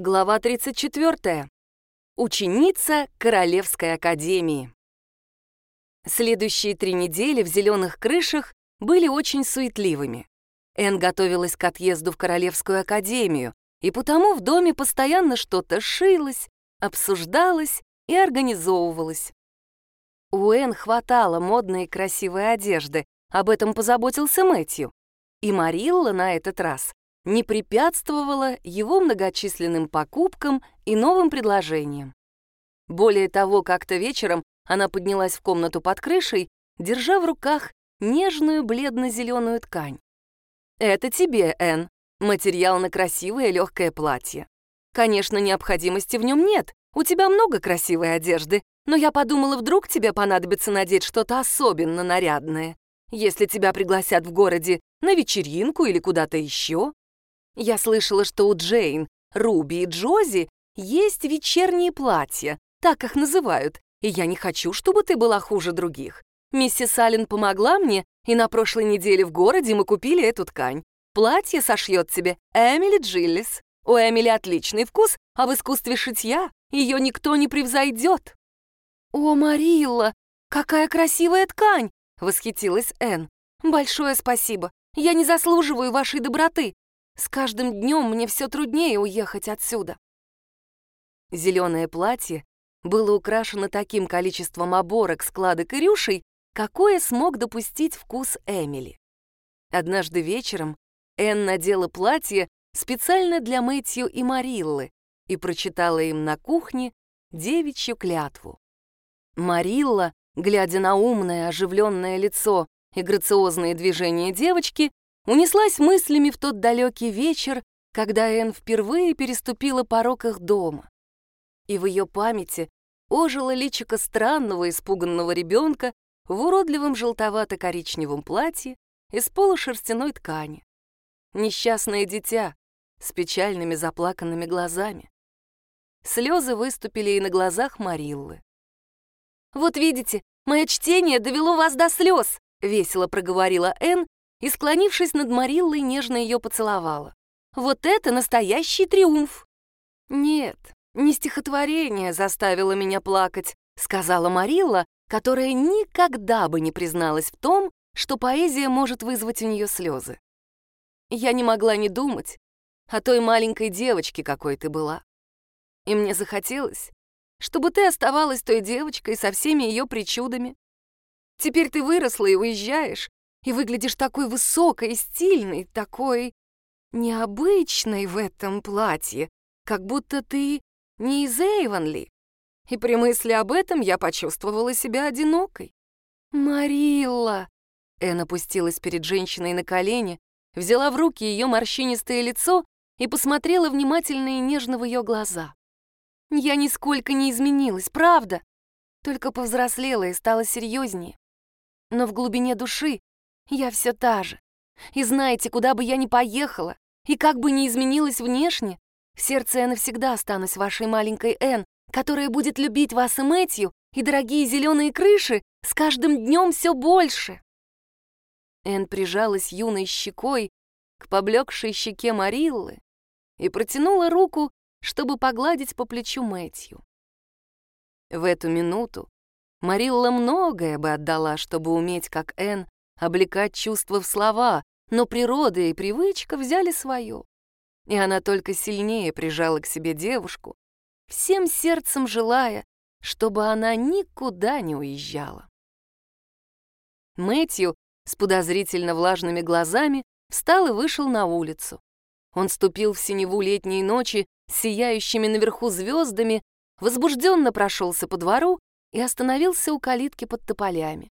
Глава 34. Ученица Королевской академии. Следующие три недели в «Зеленых крышах» были очень суетливыми. Энн готовилась к отъезду в Королевскую академию, и потому в доме постоянно что-то шилось, обсуждалось и организовывалось. У Энн хватало модной и красивой одежды, об этом позаботился Мэтью. И Марилла на этот раз не препятствовала его многочисленным покупкам и новым предложениям. Более того, как-то вечером она поднялась в комнату под крышей, держа в руках нежную бледно-зеленую ткань. «Это тебе, Энн, материал на красивое легкое платье. Конечно, необходимости в нем нет, у тебя много красивой одежды, но я подумала, вдруг тебе понадобится надеть что-то особенно нарядное. Если тебя пригласят в городе на вечеринку или куда-то еще, я слышала, что у Джейн, Руби и Джози есть вечерние платья, так их называют, и я не хочу, чтобы ты была хуже других. Миссис Аллен помогла мне, и на прошлой неделе в городе мы купили эту ткань. Платье сошьет тебе Эмили Джиллис. У Эмили отличный вкус, а в искусстве шитья ее никто не превзойдет. «О, Марилла, какая красивая ткань!» — восхитилась Энн. «Большое спасибо. Я не заслуживаю вашей доброты. С каждым днем мне все труднее уехать отсюда. Зеленое платье было украшено таким количеством оборок, складок и рюшей, какое смог допустить вкус Эмили. Однажды вечером Энн надела платье специально для Мэтью и Мариллы и прочитала им на кухне девичью клятву. Марилла, глядя на умное, оживленное лицо и грациозные движения девочки, унеслась мыслями в тот далекий вечер, когда Энн впервые переступила порог их дома. И в ее памяти ожило личико странного испуганного ребенка в уродливом желтовато-коричневом платье из полушерстяной ткани. Несчастное дитя с печальными заплаканными глазами. Слезы выступили и на глазах Мариллы. «Вот видите, мое чтение довело вас до слез», — весело проговорила Энн, и, склонившись над Мариллой, нежно ее поцеловала. «Вот это настоящий триумф!» «Нет, не стихотворение заставило меня плакать», — сказала Марилла, которая никогда бы не призналась в том, что поэзия может вызвать у нее слезы. Я не могла не думать о той маленькой девочке, какой ты была. И мне захотелось, чтобы ты оставалась той девочкой со всеми ее причудами. Теперь ты выросла и уезжаешь, и выглядишь такой высокой стильной, такой необычной в этом платье, как будто ты не из Эйвонли. И при мысли об этом я почувствовала себя одинокой. «Марилла!» Эн опустилась перед женщиной на колени, взяла в руки ее морщинистое лицо и посмотрела внимательно и нежно в ее глаза. «Я нисколько не изменилась, правда, только повзрослела и стала серьезнее. Но в глубине души я все та же. И знаете, куда бы я ни поехала, и как бы ни изменилась внешне, в сердце я навсегда останусь вашей маленькой Энн, которая будет любить вас и Мэтью, и дорогие зеленые крыши с каждым днем все больше. Энн прижалась юной щекой к поблекшей щеке Мариллы и протянула руку, чтобы погладить по плечу Мэтью. В эту минуту Марилла многое бы отдала, чтобы уметь, как Энн, облекать чувства в слова, но природа и привычка взяли свое. И она только сильнее прижала к себе девушку, всем сердцем желая, чтобы она никуда не уезжала. Мэтью с подозрительно влажными глазами встал и вышел на улицу. Он ступил в синеву летней ночи с сияющими наверху звездами, возбужденно прошелся по двору и остановился у калитки под тополями.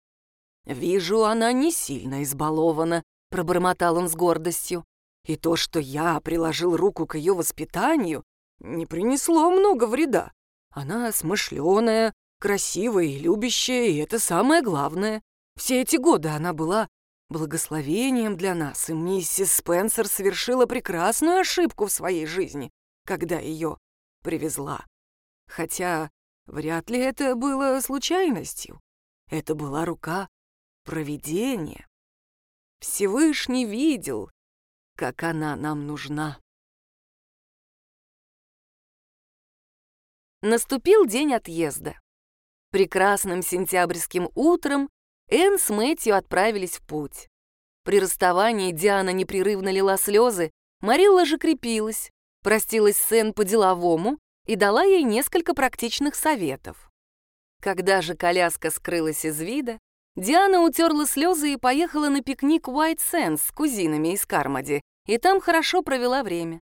«Вижу, она не сильно избалована», — пробормотал он с гордостью. «И то, что я приложил руку к ее воспитанию, не принесло много вреда. Она смышленая, красивая и любящая, и это самое главное. Все эти годы она была благословением для нас, и миссис Спенсер совершила прекрасную ошибку в своей жизни, когда ее привезла. Хотя вряд ли это было случайностью. Это была рука провидение. Всевышний видел, как она нам нужна. Наступил день отъезда. Прекрасным сентябрьским утром Энн с Мэтью отправились в путь. При расставании Диана непрерывно лила слезы, Марилла же крепилась, простилась с Энн по-деловому и дала ей несколько практичных советов. Когда же коляска скрылась из вида, Диана утерла слезы и поехала на пикник White Sands с кузинами из Кармади, и там хорошо провела время.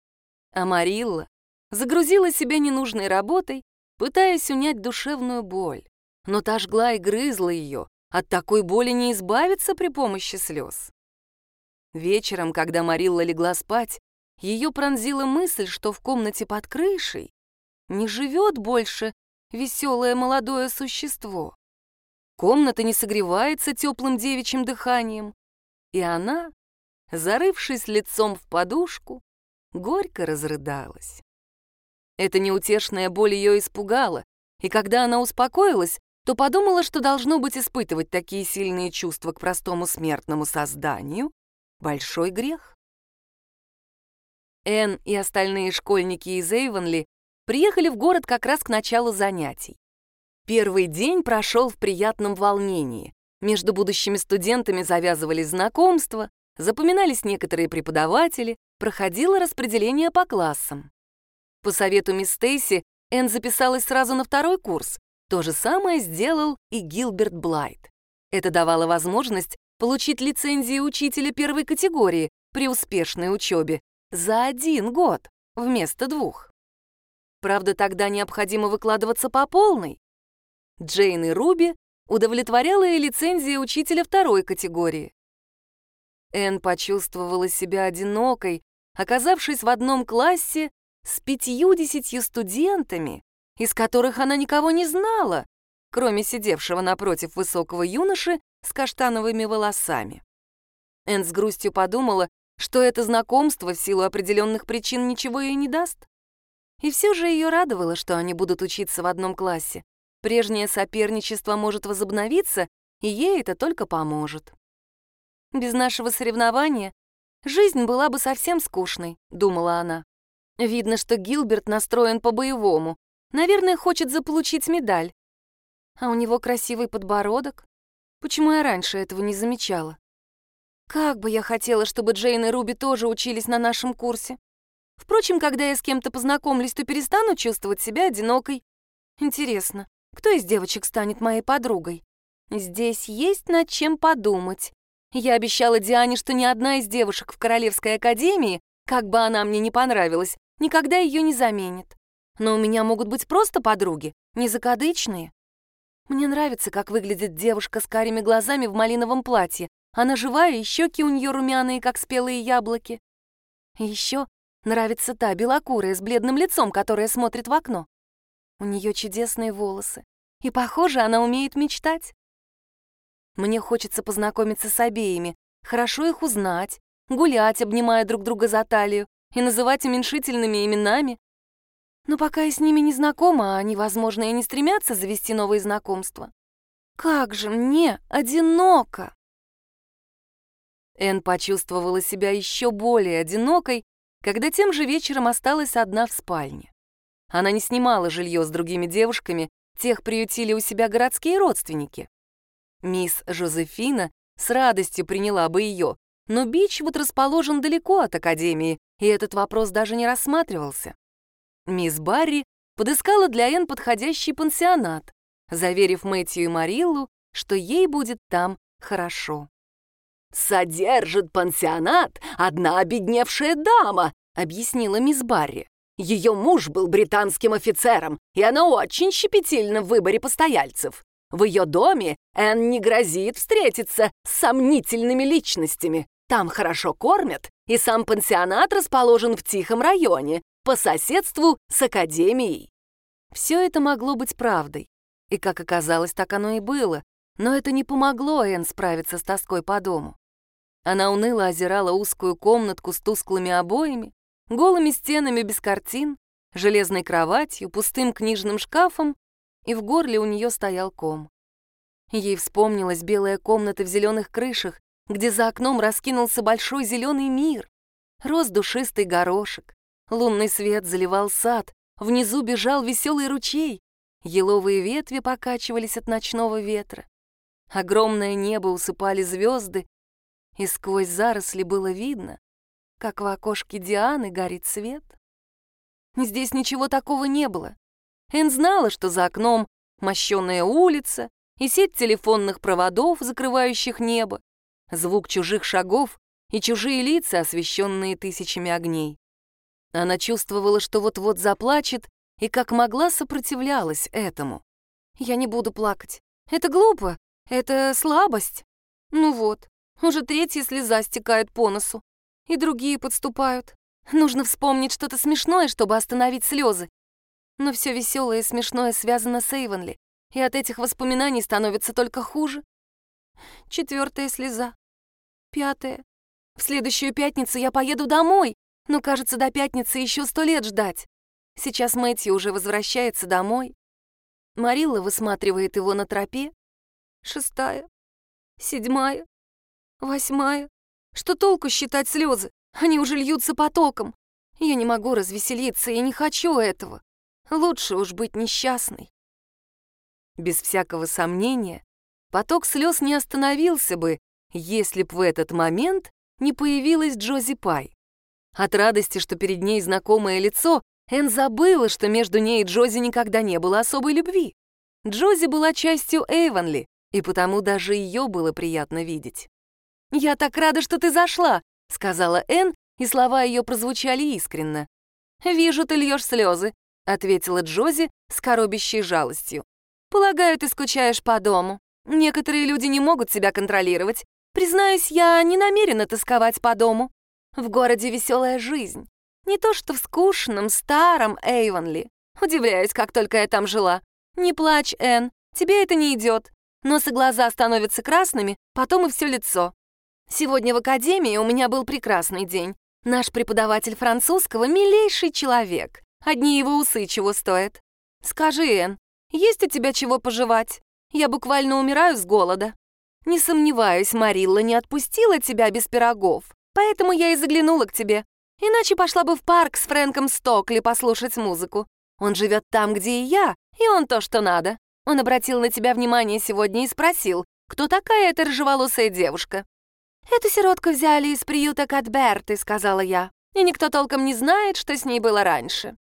А Марилла загрузила себя ненужной работой, пытаясь унять душевную боль. Но та жгла и грызла ее, от такой боли не избавиться при помощи слез. Вечером, когда Марилла легла спать, ее пронзила мысль, что в комнате под крышей не живет больше веселое молодое существо. Комната не согревается теплым девичьим дыханием, и она, зарывшись лицом в подушку, горько разрыдалась. Эта неутешная боль ее испугала, и когда она успокоилась, то подумала, что должно быть испытывать такие сильные чувства к простому смертному созданию — большой грех. Энн и остальные школьники из Эйвенли приехали в город как раз к началу занятий. Первый день прошел в приятном волнении. Между будущими студентами завязывались знакомства, запоминались некоторые преподаватели, проходило распределение по классам. По совету мисс Стейси Энн записалась сразу на второй курс. То же самое сделал и Гилберт Блайт. Это давало возможность получить лицензию учителя первой категории при успешной учебе за один год вместо двух. Правда, тогда необходимо выкладываться по полной. Джейн и Руби удовлетворяла и лицензия учителя второй категории. Энн почувствовала себя одинокой, оказавшись в одном классе с пятью-десятью студентами, из которых она никого не знала, кроме сидевшего напротив высокого юноши с каштановыми волосами. Энн с грустью подумала, что это знакомство в силу определенных причин ничего ей не даст. И все же ее радовало, что они будут учиться в одном классе. Прежнее соперничество может возобновиться, и ей это только поможет. Без нашего соревнования жизнь была бы совсем скучной, думала она. Видно, что Гилберт настроен по-боевому. Наверное, хочет заполучить медаль. А у него красивый подбородок. Почему я раньше этого не замечала? Как бы я хотела, чтобы Джейн и Руби тоже учились на нашем курсе. Впрочем, когда я с кем-то познакомлюсь, то перестану чувствовать себя одинокой. Интересно, кто из девочек станет моей подругой? Здесь есть над чем подумать. Я обещала Диане, что ни одна из девушек в Королевской академии, как бы она мне ни понравилась, никогда ее не заменит. Но у меня могут быть просто подруги, не закадычные. Мне нравится, как выглядит девушка с карими глазами в малиновом платье. Она живая, и щеки у нее румяные, как спелые яблоки. Еще Нравится та белокурая с бледным лицом, которая смотрит в окно. У нее чудесные волосы. И, похоже, она умеет мечтать. Мне хочется познакомиться с обеими, хорошо их узнать, гулять, обнимая друг друга за талию, и называть уменьшительными именами. Но пока я с ними не знакома, они, возможно, и не стремятся завести новые знакомства. Как же мне одиноко! Эн почувствовала себя еще более одинокой, когда тем же вечером осталась одна в спальне. Она не снимала жилье с другими девушками, тех приютили у себя городские родственники. Мисс Жозефина с радостью приняла бы ее, но Бичвуд расположен далеко от академии, и этот вопрос даже не рассматривался. Мисс Барри подыскала для Энн подходящий пансионат, заверив Мэтью и Мариллу, что ей будет там хорошо. «Содержит пансионат одна обедневшая дама», — объяснила мисс Барри. «Ее муж был британским офицером, и она очень щепетильна в выборе постояльцев. В ее доме Энн не грозит встретиться с сомнительными личностями. Там хорошо кормят, и сам пансионат расположен в тихом районе, по соседству с академией». Все это могло быть правдой. И, как оказалось, так оно и было. Но это не помогло Энн справиться с тоской по дому. Она уныло озирала узкую комнатку с тусклыми обоями, голыми стенами без картин, железной кроватью, пустым книжным шкафом, и в горле у нее стоял ком. Ей вспомнилась белая комната в зеленых крышах, где за окном раскинулся большой зеленый мир. Рос душистый горошек, лунный свет заливал сад, внизу бежал веселый ручей, еловые ветви покачивались от ночного ветра. Огромное небо усыпали звезды, и сквозь заросли было видно, как в окошке Дианы горит свет. Здесь ничего такого не было. Эн знала, что за окном мощенная улица и сеть телефонных проводов, закрывающих небо, звук чужих шагов и чужие лица, освещенные тысячами огней. Она чувствовала, что вот-вот заплачет, и как могла сопротивлялась этому. «Я не буду плакать. Это глупо. Это слабость. Ну вот, уже третья слеза стекает по носу. И другие подступают. Нужно вспомнить что-то смешное, чтобы остановить слезы. Но все веселое и смешное связано с Эйвенли, и от этих воспоминаний становится только хуже. Четвертая слеза. Пятая. В следующую пятницу я поеду домой, но, кажется, до пятницы еще сто лет ждать. Сейчас Мэтью уже возвращается домой. Марилла высматривает его на тропе. Шестая. Седьмая. Восьмая. Что толку считать слезы? Они уже льются потоком. Я не могу развеселиться и не хочу этого. Лучше уж быть несчастной. Без всякого сомнения, поток слез не остановился бы, если б в этот момент не появилась Джози Пай. От радости, что перед ней знакомое лицо, Эн забыла, что между ней и Джози никогда не было особой любви. Джози была частью Эйвонли, и потому даже ее было приятно видеть. «Я так рада, что ты зашла», — сказала Эн, и слова ее прозвучали искренно. «Вижу, ты льешь слезы», — ответила Джози с коробящей жалостью. «Полагаю, ты скучаешь по дому. Некоторые люди не могут себя контролировать. Признаюсь, я не намерена тосковать по дому. В городе веселая жизнь. Не то что в скучном, старом Эйвонли. Удивляюсь, как только я там жила. Не плачь, Энн, тебе это не идет. Нос и глаза становятся красными, потом и все лицо. Сегодня в академии у меня был прекрасный день. Наш преподаватель французского — милейший человек. Одни его усы чего стоят. Скажи, Энн, есть у тебя чего пожевать? Я буквально умираю с голода. Не сомневаюсь, Марилла не отпустила тебя без пирогов, поэтому я и заглянула к тебе. Иначе пошла бы в парк с Фрэнком Стокли послушать музыку. Он живет там, где и я, и он то, что надо. Он обратил на тебя внимание сегодня и спросил, кто такая эта рыжеволосая девушка. «Эту сиротку взяли из приюта Катберты», — сказала я, «и никто толком не знает, что с ней было раньше».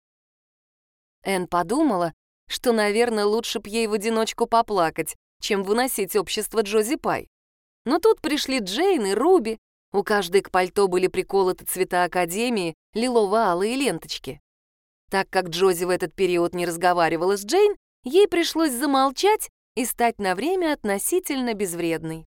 Эн подумала, что, наверное, лучше б ей в одиночку поплакать, чем выносить общество Джози Пай. Но тут пришли Джейн и Руби, у каждой к пальто были приколоты цвета Академии, лилово-алые ленточки. Так как Джози в этот период не разговаривала с Джейн, ей пришлось замолчать и стать на время относительно безвредной.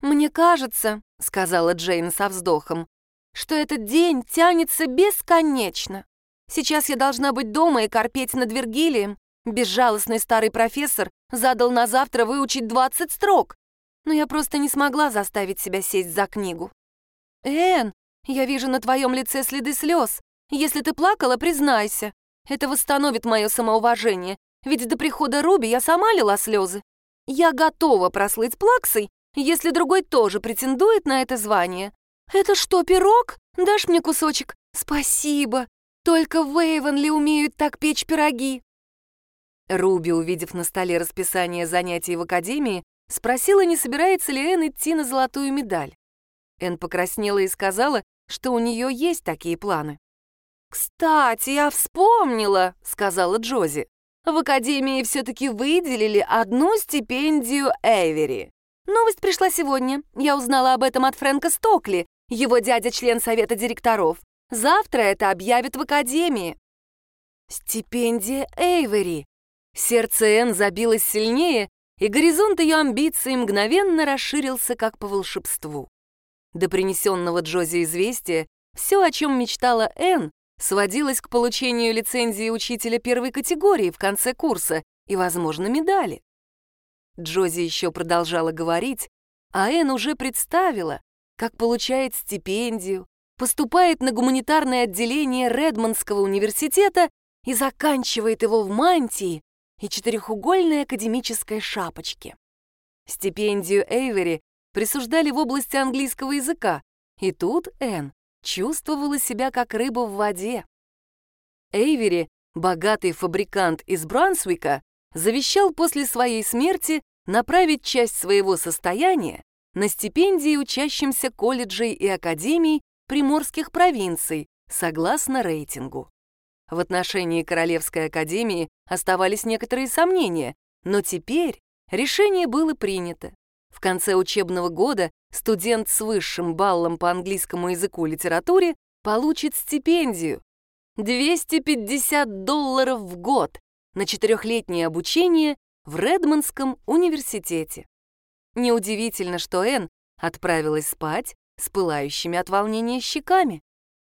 «Мне кажется», — сказала Джейн со вздохом, «что этот день тянется бесконечно. Сейчас я должна быть дома и корпеть над Вергилием. Безжалостный старый профессор задал на завтра выучить 20 строк, но я просто не смогла заставить себя сесть за книгу. «Энн, я вижу на твоем лице следы слез. Если ты плакала, признайся. Это восстановит мое самоуважение, ведь до прихода Руби я сама лила слезы. Я готова прослыть плаксой, если другой тоже претендует на это звание. Это что, пирог? Дашь мне кусочек? Спасибо. Только в Эйвенли умеют так печь пироги. Руби, увидев на столе расписание занятий в академии, спросила, не собирается ли Энн идти на золотую медаль. Энн покраснела и сказала, что у нее есть такие планы. «Кстати, я вспомнила», — сказала Джози. «В академии все-таки выделили одну стипендию Эйвери. Новость пришла сегодня. Я узнала об этом от Фрэнка Стокли, его дядя член совета директоров. Завтра это объявят в академии. Стипендия Эйвери. Сердце Энн забилось сильнее, и горизонт ее амбиций мгновенно расширился, как по волшебству. До принесенного Джози известия все, о чем мечтала Энн, сводилось к получению лицензии учителя первой категории в конце курса и, возможно, медали. Джози еще продолжала говорить, а Энн уже представила, как получает стипендию, поступает на гуманитарное отделение Редмондского университета и заканчивает его в мантии и четырехугольной академической шапочке. Стипендию Эйвери присуждали в области английского языка, и тут Энн чувствовала себя как рыба в воде. Эйвери Богатый фабрикант из Брансвика завещал после своей смерти направить часть своего состояния на стипендии учащимся колледжей и академий приморских провинций, согласно рейтингу. В отношении Королевской академии оставались некоторые сомнения, но теперь решение было принято. В конце учебного года студент с высшим баллом по английскому языку и литературе получит стипендию 250 долларов в год на четырехлетнее обучение в Редмондском университете. Неудивительно, что Энн отправилась спать с пылающими от волнения щеками.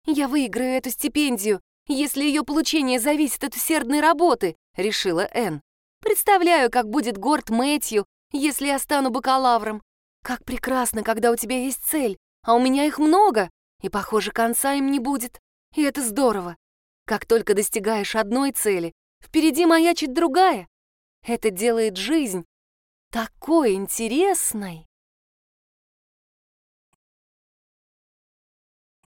«Я выиграю эту стипендию, если ее получение зависит от усердной работы», — решила Энн. «Представляю, как будет горд Мэтью, если я стану бакалавром. Как прекрасно, когда у тебя есть цель, а у меня их много, и, похоже, конца им не будет. И это здорово. Как только достигаешь одной цели, впереди маячит другая. Это делает жизнь такой интересной.